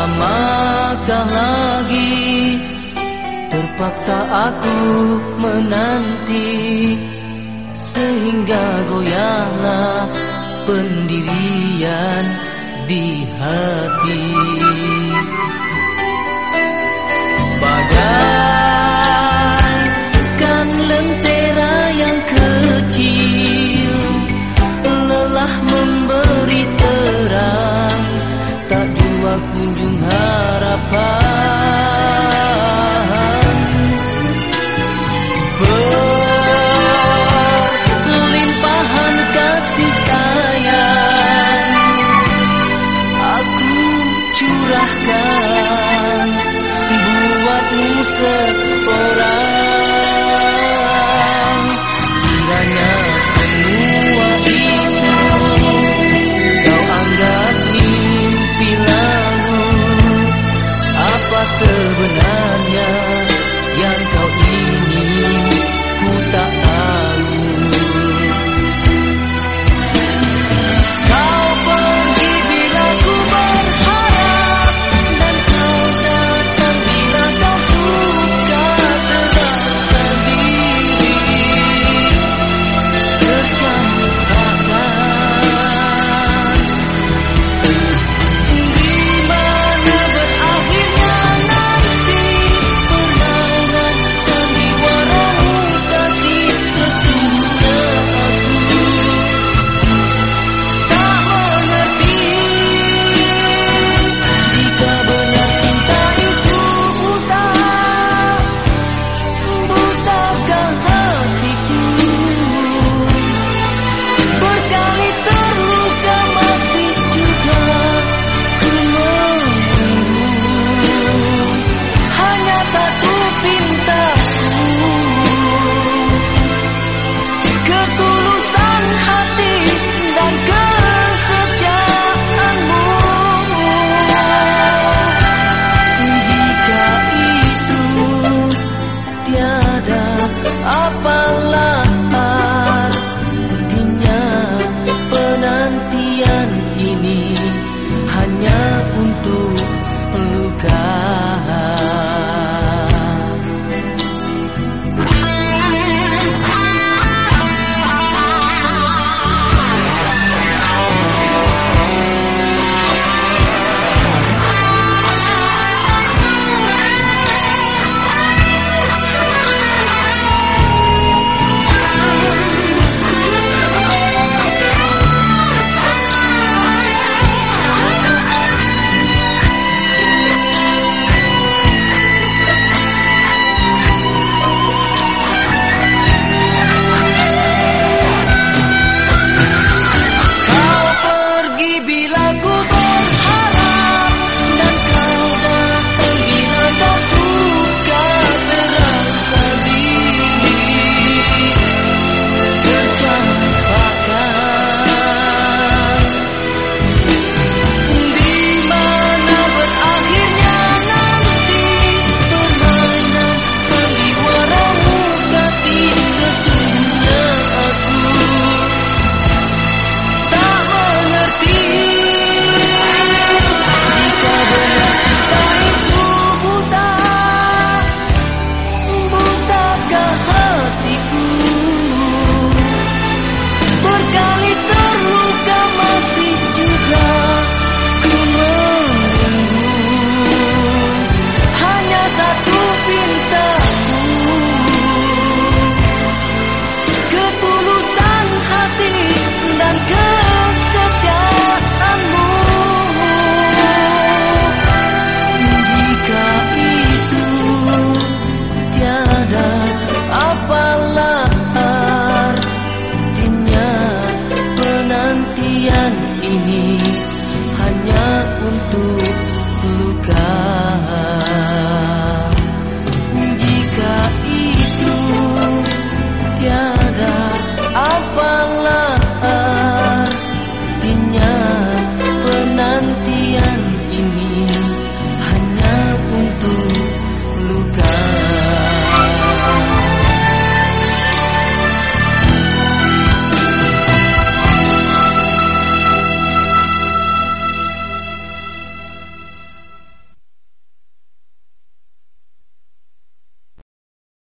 lamakah lagi Terpaksa aku menanti Sehingga goyahlah pendirian di hati.